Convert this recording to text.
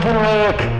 Paperwork